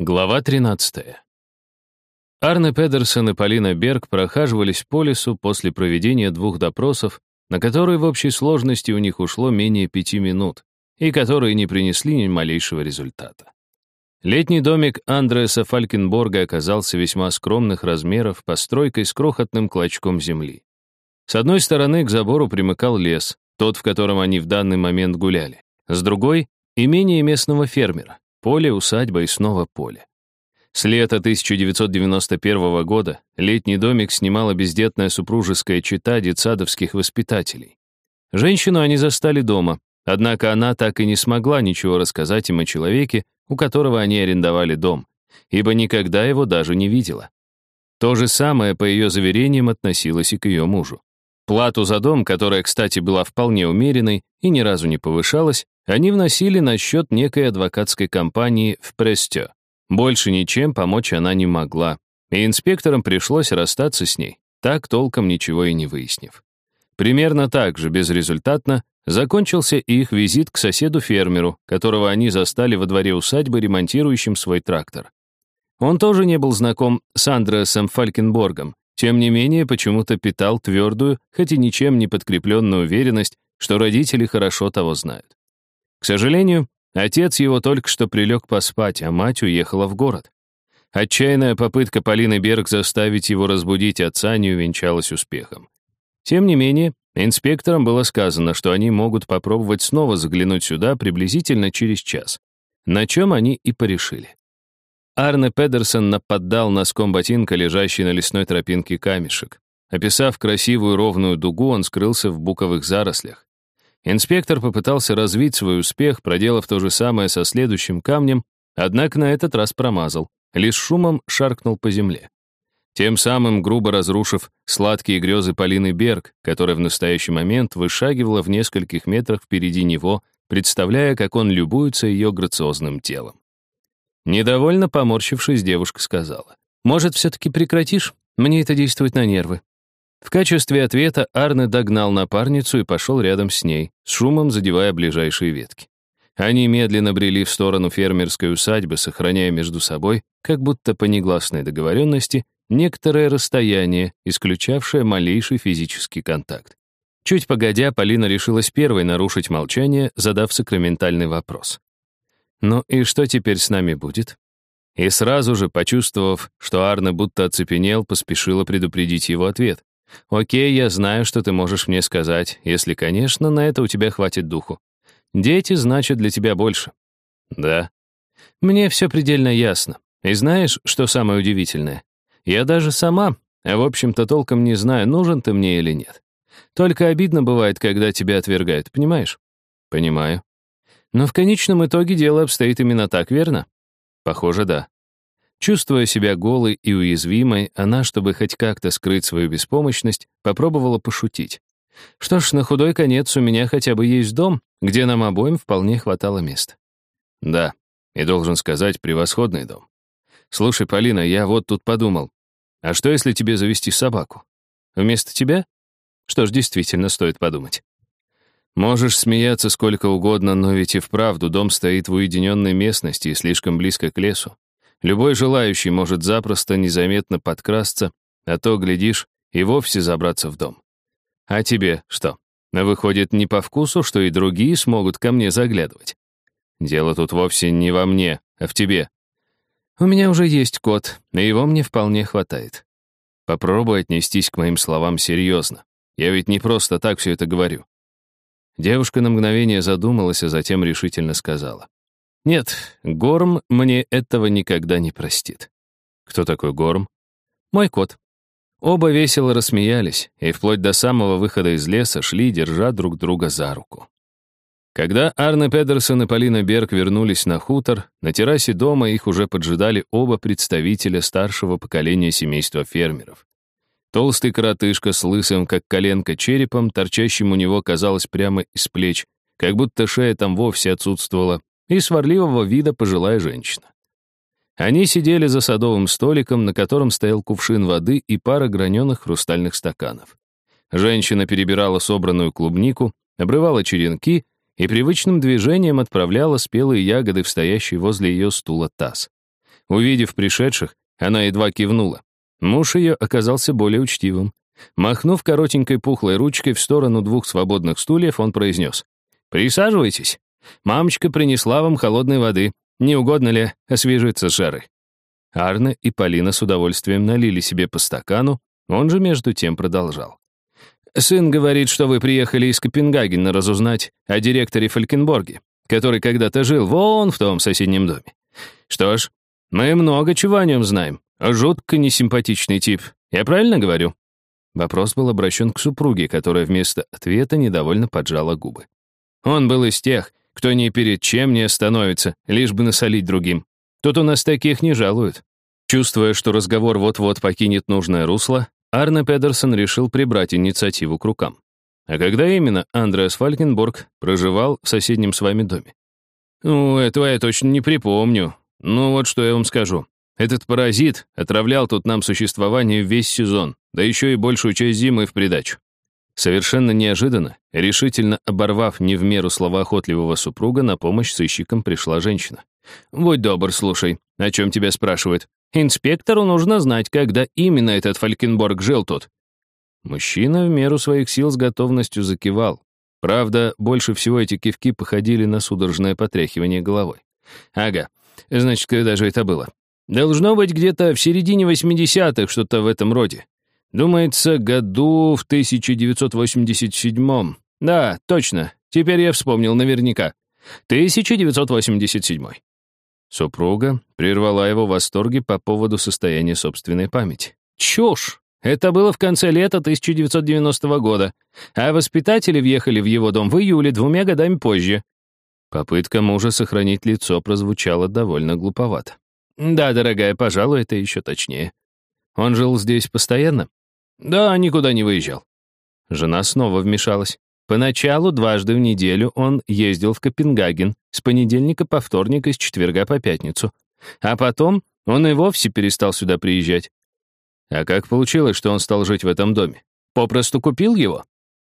Глава 13. Арне Педерсон и Полина Берг прохаживались по лесу после проведения двух допросов, на которые в общей сложности у них ушло менее пяти минут, и которые не принесли ни малейшего результата. Летний домик Андреаса Фалькенборга оказался весьма скромных размеров, постройкой с крохотным клочком земли. С одной стороны к забору примыкал лес, тот, в котором они в данный момент гуляли. С другой — имение местного фермера. Поле, усадьба и снова поле. С лета 1991 года летний домик снимала бездетная супружеская чета детсадовских воспитателей. Женщину они застали дома, однако она так и не смогла ничего рассказать им о человеке, у которого они арендовали дом, ибо никогда его даже не видела. То же самое, по ее заверениям, относилось и к ее мужу. Плату за дом, которая, кстати, была вполне умеренной и ни разу не повышалась, они вносили на счет некой адвокатской компании в Престё. Больше ничем помочь она не могла, и инспекторам пришлось расстаться с ней, так толком ничего и не выяснив. Примерно так же, безрезультатно, закончился их визит к соседу-фермеру, которого они застали во дворе усадьбы, ремонтирующим свой трактор. Он тоже не был знаком с Андреасом Фалькенборгом, тем не менее почему-то питал твердую, хоть и ничем не подкрепленную уверенность, что родители хорошо того знают. К сожалению, отец его только что прилег поспать, а мать уехала в город. Отчаянная попытка Полины Берг заставить его разбудить отца не увенчалась успехом. Тем не менее, инспекторам было сказано, что они могут попробовать снова заглянуть сюда приблизительно через час, на чем они и порешили. Арне Педерсон нападал носком ботинка, лежащий на лесной тропинке камешек. Описав красивую ровную дугу, он скрылся в буковых зарослях. Инспектор попытался развить свой успех, проделав то же самое со следующим камнем, однако на этот раз промазал, лишь шумом шаркнул по земле. Тем самым грубо разрушив сладкие грезы Полины Берг, которая в настоящий момент вышагивала в нескольких метрах впереди него, представляя, как он любуется ее грациозным телом. Недовольно поморщившись, девушка сказала, «Может, все-таки прекратишь? Мне это действует на нервы». В качестве ответа Арне догнал напарницу и пошел рядом с ней, с шумом задевая ближайшие ветки. Они медленно брели в сторону фермерской усадьбы, сохраняя между собой, как будто по негласной договоренности, некоторое расстояние, исключавшее малейший физический контакт. Чуть погодя, Полина решилась первой нарушить молчание, задав сакраментальный вопрос. «Ну и что теперь с нами будет?» И сразу же, почувствовав, что Арне будто оцепенел, поспешила предупредить его ответ. Окей, я знаю, что ты можешь мне сказать, если, конечно, на это у тебя хватит духу. Дети значат для тебя больше. Да. Мне все предельно ясно. И знаешь, что самое удивительное? Я даже сама, а в общем-то толком не знаю, нужен ты мне или нет. Только обидно бывает, когда тебя отвергают, понимаешь? Понимаю. Но в конечном итоге дело обстоит именно так, верно? Похоже, да. Чувствуя себя голой и уязвимой, она, чтобы хоть как-то скрыть свою беспомощность, попробовала пошутить. Что ж, на худой конец у меня хотя бы есть дом, где нам обоим вполне хватало места. Да, и должен сказать, превосходный дом. Слушай, Полина, я вот тут подумал. А что, если тебе завести собаку? Вместо тебя? Что ж, действительно стоит подумать. Можешь смеяться сколько угодно, но ведь и вправду дом стоит в уединенной местности и слишком близко к лесу. Любой желающий может запросто незаметно подкрасться, а то, глядишь, и вовсе забраться в дом. А тебе что? Выходит, не по вкусу, что и другие смогут ко мне заглядывать? Дело тут вовсе не во мне, а в тебе. У меня уже есть кот, и его мне вполне хватает. Попробуй отнестись к моим словам серьезно. Я ведь не просто так все это говорю. Девушка на мгновение задумалась, а затем решительно сказала. Нет, Горм мне этого никогда не простит. Кто такой Горм? Мой кот. Оба весело рассмеялись и вплоть до самого выхода из леса шли, держа друг друга за руку. Когда Арне Педерсон и Полина Берг вернулись на хутор, на террасе дома их уже поджидали оба представителя старшего поколения семейства фермеров. Толстый коротышка с лысым, как коленка, черепом, торчащим у него, казалось, прямо из плеч, как будто шея там вовсе отсутствовала, и сварливого вида пожилая женщина. Они сидели за садовым столиком, на котором стоял кувшин воды и пара граненых хрустальных стаканов. Женщина перебирала собранную клубнику, обрывала черенки и привычным движением отправляла спелые ягоды в стоящий возле ее стула таз. Увидев пришедших, она едва кивнула. Муж ее оказался более учтивым. Махнув коротенькой пухлой ручкой в сторону двух свободных стульев, он произнес. «Присаживайтесь. Мамочка принесла вам холодной воды. Не угодно ли освежиться с жары?» Арне и Полина с удовольствием налили себе по стакану, он же между тем продолжал. «Сын говорит, что вы приехали из Копенгагена разузнать о директоре Фалькенборге, который когда-то жил вон в том соседнем доме. Что ж, мы много чего о нем знаем. Жутко несимпатичный тип. Я правильно говорю?» Вопрос был обращен к супруге, которая вместо ответа недовольно поджала губы. Он был из тех, кто ни перед чем не остановится, лишь бы насолить другим. Тут у нас таких не жалуют. Чувствуя, что разговор вот-вот покинет нужное русло, Арне Педерсон решил прибрать инициативу к рукам. А когда именно Андреас Фалькенборг проживал в соседнем с вами доме? Ну, этого я точно не припомню. Ну вот что я вам скажу. Этот паразит отравлял тут нам существование весь сезон, да еще и большую часть зимы в придачу. Совершенно неожиданно, решительно оборвав не в меру словоохотливого супруга, на помощь сыщикам пришла женщина. «Будь добр, слушай, о чем тебя спрашивают. Инспектору нужно знать, когда именно этот Фалькенборг жил тут». Мужчина в меру своих сил с готовностью закивал. Правда, больше всего эти кивки походили на судорожное потряхивание головой. «Ага, значит, когда же это было?» «Должно быть где-то в середине 80-х, что-то в этом роде. Думается, году в 1987-м. Да, точно, теперь я вспомнил наверняка. 1987 Супруга прервала его восторги по поводу состояния собственной памяти. Чушь! Это было в конце лета 1990 года, а воспитатели въехали в его дом в июле двумя годами позже. Попытка мужа сохранить лицо прозвучала довольно глуповато. «Да, дорогая, пожалуй, это еще точнее. Он жил здесь постоянно?» «Да, никуда не выезжал». Жена снова вмешалась. Поначалу дважды в неделю он ездил в Копенгаген, с понедельника по вторник и с четверга по пятницу. А потом он и вовсе перестал сюда приезжать. А как получилось, что он стал жить в этом доме? Попросту купил его?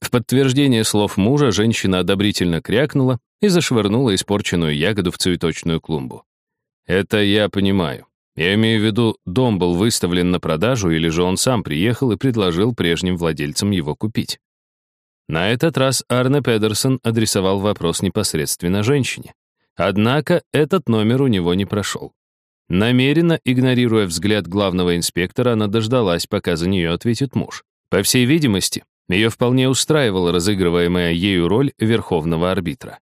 В подтверждение слов мужа женщина одобрительно крякнула и зашвырнула испорченную ягоду в цветочную клумбу. «Это я понимаю. Я имею в виду, дом был выставлен на продажу, или же он сам приехал и предложил прежним владельцам его купить. На этот раз Арне Педерсон адресовал вопрос непосредственно женщине. Однако этот номер у него не прошел. Намеренно игнорируя взгляд главного инспектора, она дождалась, пока за нее ответит муж. По всей видимости, ее вполне устраивала разыгрываемая ею роль верховного арбитра.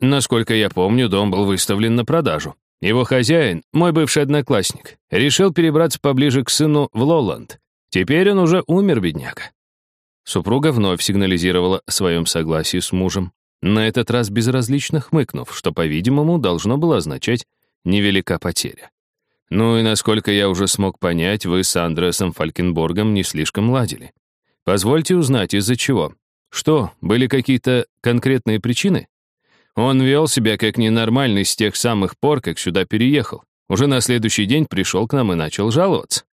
Насколько я помню, дом был выставлен на продажу. Его хозяин, мой бывший одноклассник, решил перебраться поближе к сыну в Лоланд. Теперь он уже умер, бедняга. Супруга вновь сигнализировала о своем согласии с мужем, на этот раз безразлично хмыкнув, что, по-видимому, должно было означать «невелика потеря». Ну и насколько я уже смог понять, вы с Андреасом Фалькенборгом не слишком ладили. Позвольте узнать, из-за чего. Что, были какие-то конкретные причины? Он вел себя как ненормальный с тех самых пор, как сюда переехал. Уже на следующий день пришел к нам и начал жаловаться.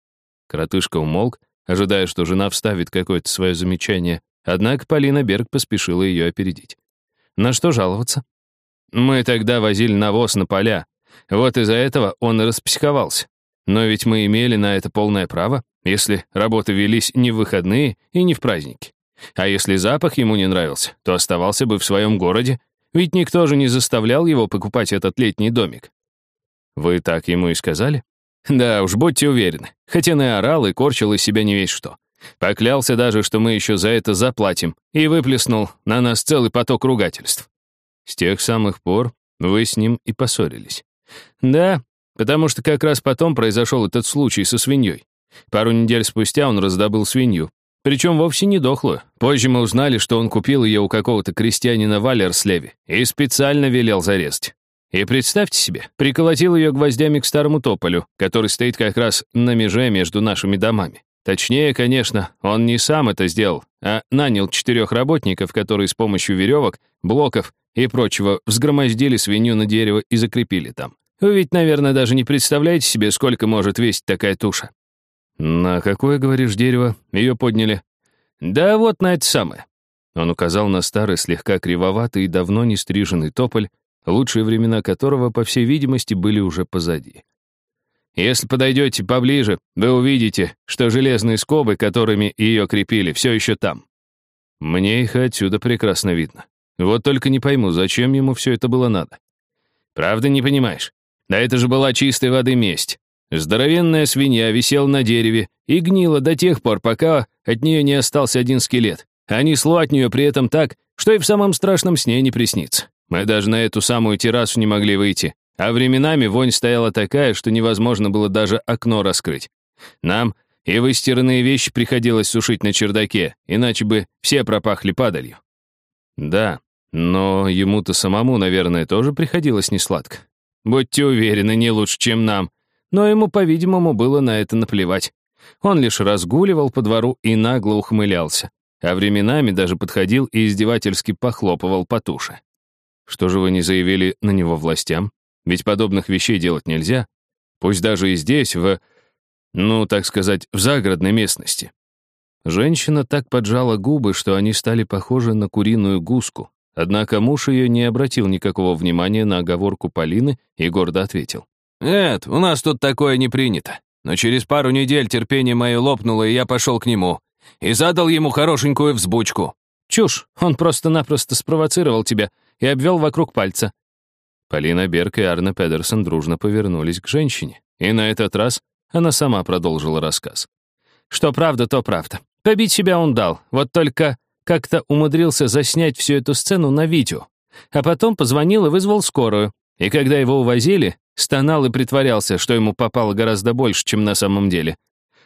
Коротышка умолк, ожидая, что жена вставит какое-то свое замечание, однако Полина Берг поспешила ее опередить. На что жаловаться? Мы тогда возили навоз на поля. Вот из-за этого он и распсиховался. Но ведь мы имели на это полное право, если работы велись не в выходные и не в праздники. А если запах ему не нравился, то оставался бы в своем городе, ведь никто же не заставлял его покупать этот летний домик. Вы так ему и сказали? Да уж, будьте уверены. Хотя и орал и корчил из себя не весь что. Поклялся даже, что мы еще за это заплатим, и выплеснул на нас целый поток ругательств. С тех самых пор вы с ним и поссорились. Да, потому что как раз потом произошел этот случай со свиньей. Пару недель спустя он раздобыл свинью. Причем вовсе не дохлую. Позже мы узнали, что он купил ее у какого-то крестьянина в Алерслеве и специально велел зарезать. И представьте себе, приколотил ее гвоздями к старому тополю, который стоит как раз на меже между нашими домами. Точнее, конечно, он не сам это сделал, а нанял четырех работников, которые с помощью веревок, блоков и прочего взгромоздили свинью на дерево и закрепили там. Вы ведь, наверное, даже не представляете себе, сколько может весить такая туша. На какое, говоришь, дерево ее подняли? Да вот на это самое. Он указал на старый, слегка кривоватый и давно не стриженный тополь, лучшие времена которого, по всей видимости, были уже позади. Если подойдете поближе, вы увидите, что железные скобы, которыми ее крепили, все еще там. Мне их отсюда прекрасно видно. Вот только не пойму, зачем ему все это было надо. Правда, не понимаешь? Да это же была чистой воды месть. Здоровенная свинья висела на дереве и гнила до тех пор, пока от нее не остался один скелет. А несло от нее при этом так, что и в самом страшном сне не приснится. Мы даже на эту самую террасу не могли выйти, а временами вонь стояла такая, что невозможно было даже окно раскрыть. Нам и выстиранные вещи приходилось сушить на чердаке, иначе бы все пропахли падалью. Да, но ему-то самому, наверное, тоже приходилось несладко. Будьте уверены, не лучше, чем нам. Но ему, по-видимому, было на это наплевать. Он лишь разгуливал по двору и нагло ухмылялся, а временами даже подходил и издевательски похлопывал по туше. Что же вы не заявили на него властям? Ведь подобных вещей делать нельзя. Пусть даже и здесь, в, ну, так сказать, в загородной местности. Женщина так поджала губы, что они стали похожи на куриную гуску. Однако муж ее не обратил никакого внимания на оговорку Полины и гордо ответил. «Нет, у нас тут такое не принято. Но через пару недель терпение мое лопнуло, и я пошел к нему. И задал ему хорошенькую взбучку». «Чушь, он просто-напросто спровоцировал тебя и обвел вокруг пальца». Полина Берг и Арне Педерсон дружно повернулись к женщине, и на этот раз она сама продолжила рассказ. «Что правда, то правда. Побить себя он дал, вот только как-то умудрился заснять всю эту сцену на видео. А потом позвонил и вызвал скорую. И когда его увозили, стонал и притворялся, что ему попало гораздо больше, чем на самом деле.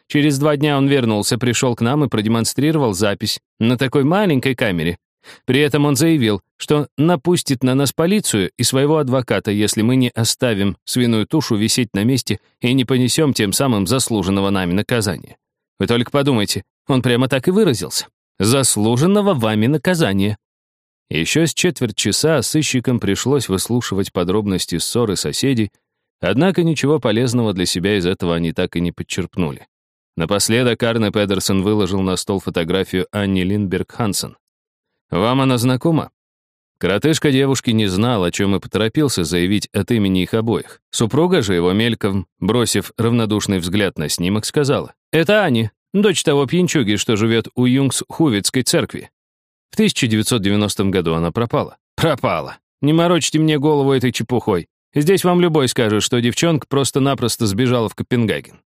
Через два дня он вернулся, пришел к нам и продемонстрировал запись на такой маленькой камере. При этом он заявил, что напустит на нас полицию и своего адвоката, если мы не оставим свиную тушу висеть на месте и не понесем тем самым заслуженного нами наказания. Вы только подумайте, он прямо так и выразился заслуженного вами наказания». Еще с четверть часа сыщикам пришлось выслушивать подробности ссоры соседей, однако ничего полезного для себя из этого они так и не подчерпнули. Напоследок Арне Педерсон выложил на стол фотографию Анни Линдберг Хансен. «Вам она знакома?» Коротышка девушки не знал, о чем и поторопился заявить от имени их обоих. Супруга же его мельком, бросив равнодушный взгляд на снимок, сказала, «Это Ани, дочь того пьянчуги, что живет у Юнгс-Хувицкой церкви. В 1990 году она пропала. Пропала. Не морочьте мне голову этой чепухой. Здесь вам любой скажет, что девчонка просто-напросто сбежала в Копенгаген.